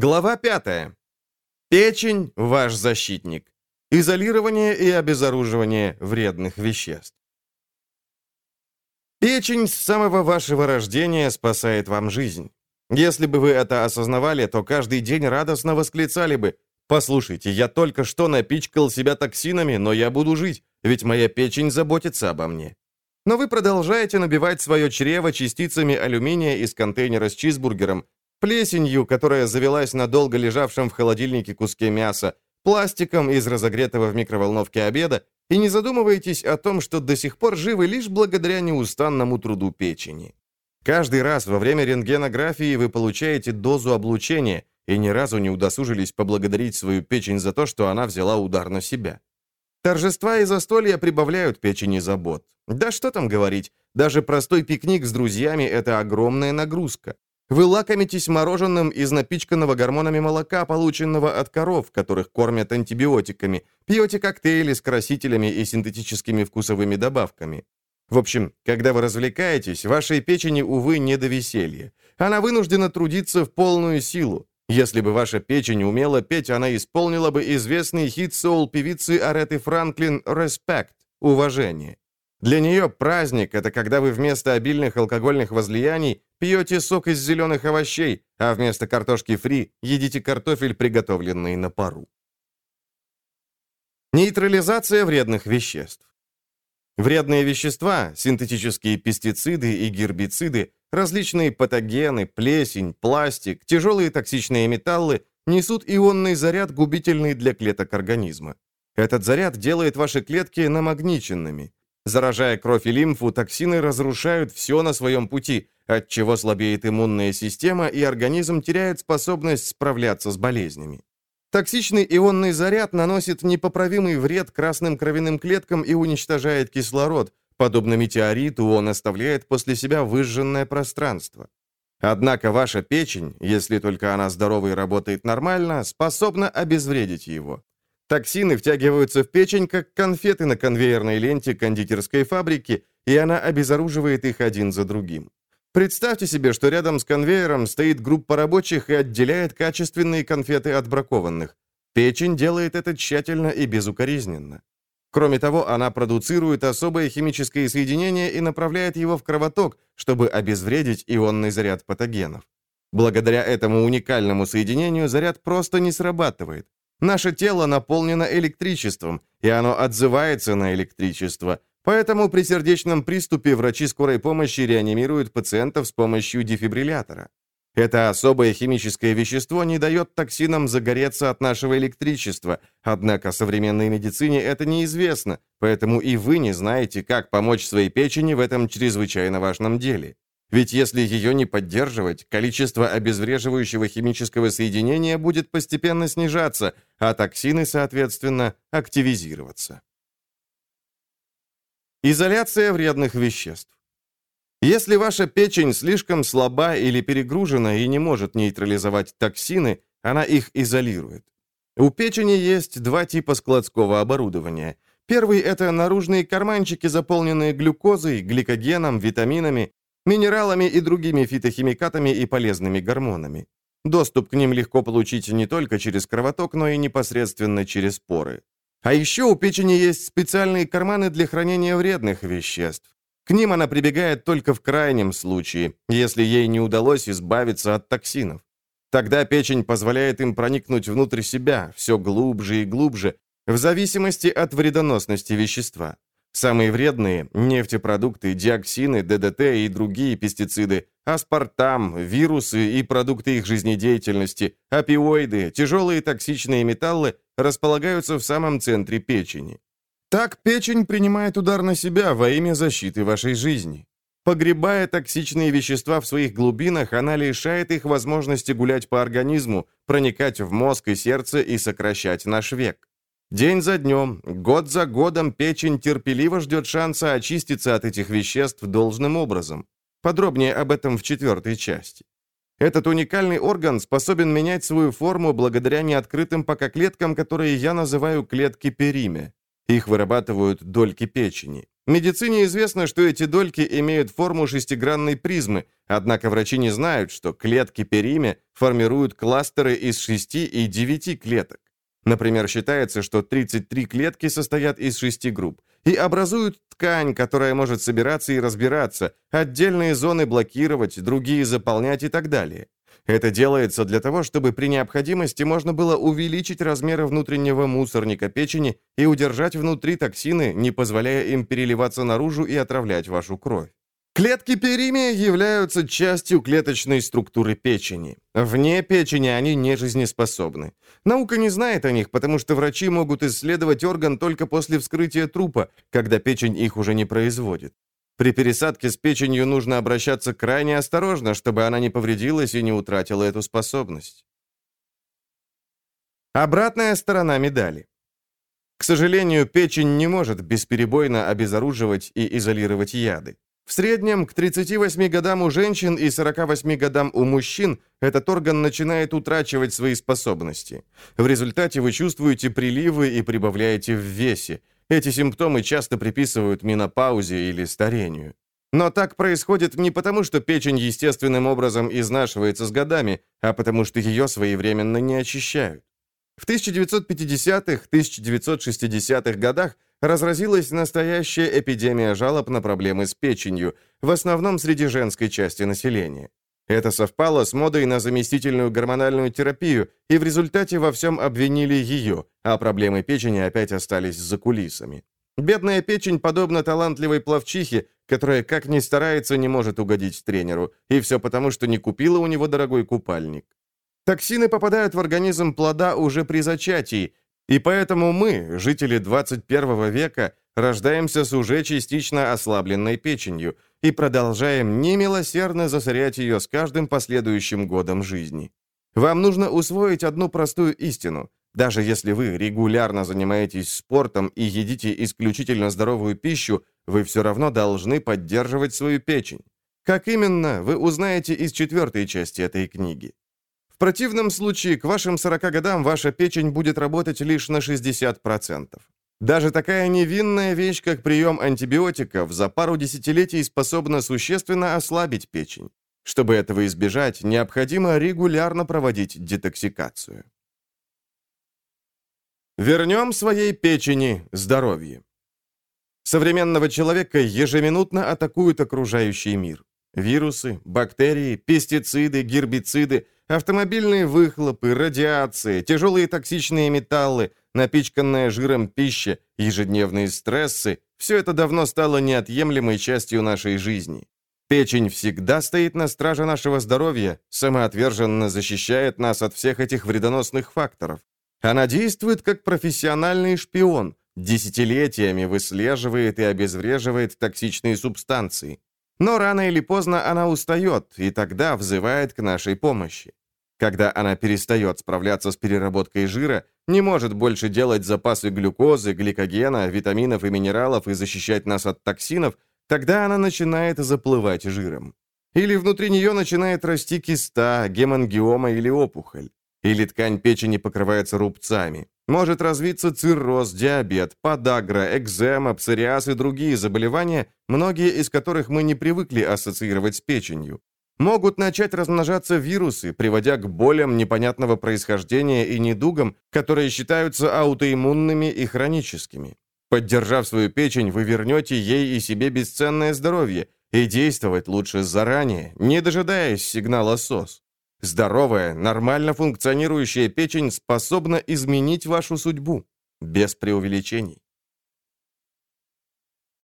Глава 5. Печень – ваш защитник. Изолирование и обезоруживание вредных веществ. Печень с самого вашего рождения спасает вам жизнь. Если бы вы это осознавали, то каждый день радостно восклицали бы «Послушайте, я только что напичкал себя токсинами, но я буду жить, ведь моя печень заботится обо мне». Но вы продолжаете набивать свое чрево частицами алюминия из контейнера с чизбургером, плесенью, которая завелась на долго лежавшем в холодильнике куске мяса, пластиком из разогретого в микроволновке обеда, и не задумываетесь о том, что до сих пор живы лишь благодаря неустанному труду печени. Каждый раз во время рентгенографии вы получаете дозу облучения и ни разу не удосужились поблагодарить свою печень за то, что она взяла удар на себя. Торжества и застолья прибавляют печени забот. Да что там говорить, даже простой пикник с друзьями – это огромная нагрузка. Вы лакомитесь мороженым из напичканного гормонами молока, полученного от коров, которых кормят антибиотиками, пьете коктейли с красителями и синтетическими вкусовыми добавками. В общем, когда вы развлекаетесь, вашей печени, увы, не до веселья. Она вынуждена трудиться в полную силу. Если бы ваша печень умела петь, она исполнила бы известный хит соул-певицы Ареты Франклин «Респект» — «Уважение». Для нее праздник — это когда вы вместо обильных алкогольных возлияний пьете сок из зеленых овощей, а вместо картошки фри едите картофель, приготовленный на пару. Нейтрализация вредных веществ. Вредные вещества, синтетические пестициды и гербициды, различные патогены, плесень, пластик, тяжелые токсичные металлы несут ионный заряд, губительный для клеток организма. Этот заряд делает ваши клетки намагниченными. Заражая кровь и лимфу, токсины разрушают все на своем пути, отчего слабеет иммунная система и организм теряет способность справляться с болезнями. Токсичный ионный заряд наносит непоправимый вред красным кровяным клеткам и уничтожает кислород. Подобно метеориту, он оставляет после себя выжженное пространство. Однако ваша печень, если только она здорова и работает нормально, способна обезвредить его. Токсины втягиваются в печень, как конфеты на конвейерной ленте кондитерской фабрики, и она обезоруживает их один за другим. Представьте себе, что рядом с конвейером стоит группа рабочих и отделяет качественные конфеты от бракованных. Печень делает это тщательно и безукоризненно. Кроме того, она продуцирует особое химическое соединение и направляет его в кровоток, чтобы обезвредить ионный заряд патогенов. Благодаря этому уникальному соединению заряд просто не срабатывает. Наше тело наполнено электричеством, и оно отзывается на электричество, Поэтому при сердечном приступе врачи скорой помощи реанимируют пациентов с помощью дефибриллятора. Это особое химическое вещество не дает токсинам загореться от нашего электричества, однако современной медицине это неизвестно, поэтому и вы не знаете, как помочь своей печени в этом чрезвычайно важном деле. Ведь если ее не поддерживать, количество обезвреживающего химического соединения будет постепенно снижаться, а токсины, соответственно, активизироваться. Изоляция вредных веществ. Если ваша печень слишком слаба или перегружена и не может нейтрализовать токсины, она их изолирует. У печени есть два типа складского оборудования. Первый – это наружные карманчики, заполненные глюкозой, гликогеном, витаминами, минералами и другими фитохимикатами и полезными гормонами. Доступ к ним легко получить не только через кровоток, но и непосредственно через поры. А еще у печени есть специальные карманы для хранения вредных веществ. К ним она прибегает только в крайнем случае, если ей не удалось избавиться от токсинов. Тогда печень позволяет им проникнуть внутрь себя, все глубже и глубже, в зависимости от вредоносности вещества. Самые вредные – нефтепродукты, диоксины, ДДТ и другие пестициды, аспартам, вирусы и продукты их жизнедеятельности, опиоиды, тяжелые токсичные металлы располагаются в самом центре печени. Так печень принимает удар на себя во имя защиты вашей жизни. Погребая токсичные вещества в своих глубинах, она лишает их возможности гулять по организму, проникать в мозг и сердце и сокращать наш век. День за днем, год за годом печень терпеливо ждет шанса очиститься от этих веществ должным образом. Подробнее об этом в четвертой части. Этот уникальный орган способен менять свою форму благодаря неоткрытым пока клеткам, которые я называю клетки периме. Их вырабатывают дольки печени. Медицине известно, что эти дольки имеют форму шестигранной призмы, однако врачи не знают, что клетки периме формируют кластеры из 6 и 9 клеток. Например, считается, что 33 клетки состоят из 6 групп и образуют ткань, которая может собираться и разбираться, отдельные зоны блокировать, другие заполнять и так далее. Это делается для того, чтобы при необходимости можно было увеличить размеры внутреннего мусорника печени и удержать внутри токсины, не позволяя им переливаться наружу и отравлять вашу кровь. Клетки перимия являются частью клеточной структуры печени. Вне печени они не жизнеспособны. Наука не знает о них, потому что врачи могут исследовать орган только после вскрытия трупа, когда печень их уже не производит. При пересадке с печенью нужно обращаться крайне осторожно, чтобы она не повредилась и не утратила эту способность. Обратная сторона медали. К сожалению, печень не может бесперебойно обезоруживать и изолировать яды. В среднем к 38 годам у женщин и 48 годам у мужчин этот орган начинает утрачивать свои способности. В результате вы чувствуете приливы и прибавляете в весе. Эти симптомы часто приписывают менопаузе или старению. Но так происходит не потому, что печень естественным образом изнашивается с годами, а потому что ее своевременно не очищают. В 1950-х, 1960-х годах разразилась настоящая эпидемия жалоб на проблемы с печенью, в основном среди женской части населения. Это совпало с модой на заместительную гормональную терапию, и в результате во всем обвинили ее, а проблемы печени опять остались за кулисами. Бедная печень подобна талантливой пловчихе, которая как ни старается не может угодить тренеру, и все потому, что не купила у него дорогой купальник. Токсины попадают в организм плода уже при зачатии, и поэтому мы, жители 21 века, рождаемся с уже частично ослабленной печенью и продолжаем немилосердно засорять ее с каждым последующим годом жизни. Вам нужно усвоить одну простую истину. Даже если вы регулярно занимаетесь спортом и едите исключительно здоровую пищу, вы все равно должны поддерживать свою печень. Как именно, вы узнаете из четвертой части этой книги. В противном случае к вашим 40 годам ваша печень будет работать лишь на 60%. Даже такая невинная вещь, как прием антибиотиков, за пару десятилетий способна существенно ослабить печень. Чтобы этого избежать, необходимо регулярно проводить детоксикацию. Вернем своей печени здоровье. Современного человека ежеминутно атакуют окружающий мир. Вирусы, бактерии, пестициды, гербициды, автомобильные выхлопы, радиация, тяжелые токсичные металлы, напичканная жиром пища, ежедневные стрессы – все это давно стало неотъемлемой частью нашей жизни. Печень всегда стоит на страже нашего здоровья, самоотверженно защищает нас от всех этих вредоносных факторов. Она действует как профессиональный шпион, десятилетиями выслеживает и обезвреживает токсичные субстанции. Но рано или поздно она устает, и тогда взывает к нашей помощи. Когда она перестает справляться с переработкой жира, не может больше делать запасы глюкозы, гликогена, витаминов и минералов и защищать нас от токсинов, тогда она начинает заплывать жиром. Или внутри нее начинает расти киста, гемангиома или опухоль. Или ткань печени покрывается рубцами. Может развиться цирроз, диабет, подагра, экзема, псориаз и другие заболевания, многие из которых мы не привыкли ассоциировать с печенью. Могут начать размножаться вирусы, приводя к болям непонятного происхождения и недугам, которые считаются аутоиммунными и хроническими. Поддержав свою печень, вы вернете ей и себе бесценное здоровье, и действовать лучше заранее, не дожидаясь сигнала СОС. Здоровая, нормально функционирующая печень способна изменить вашу судьбу, без преувеличений.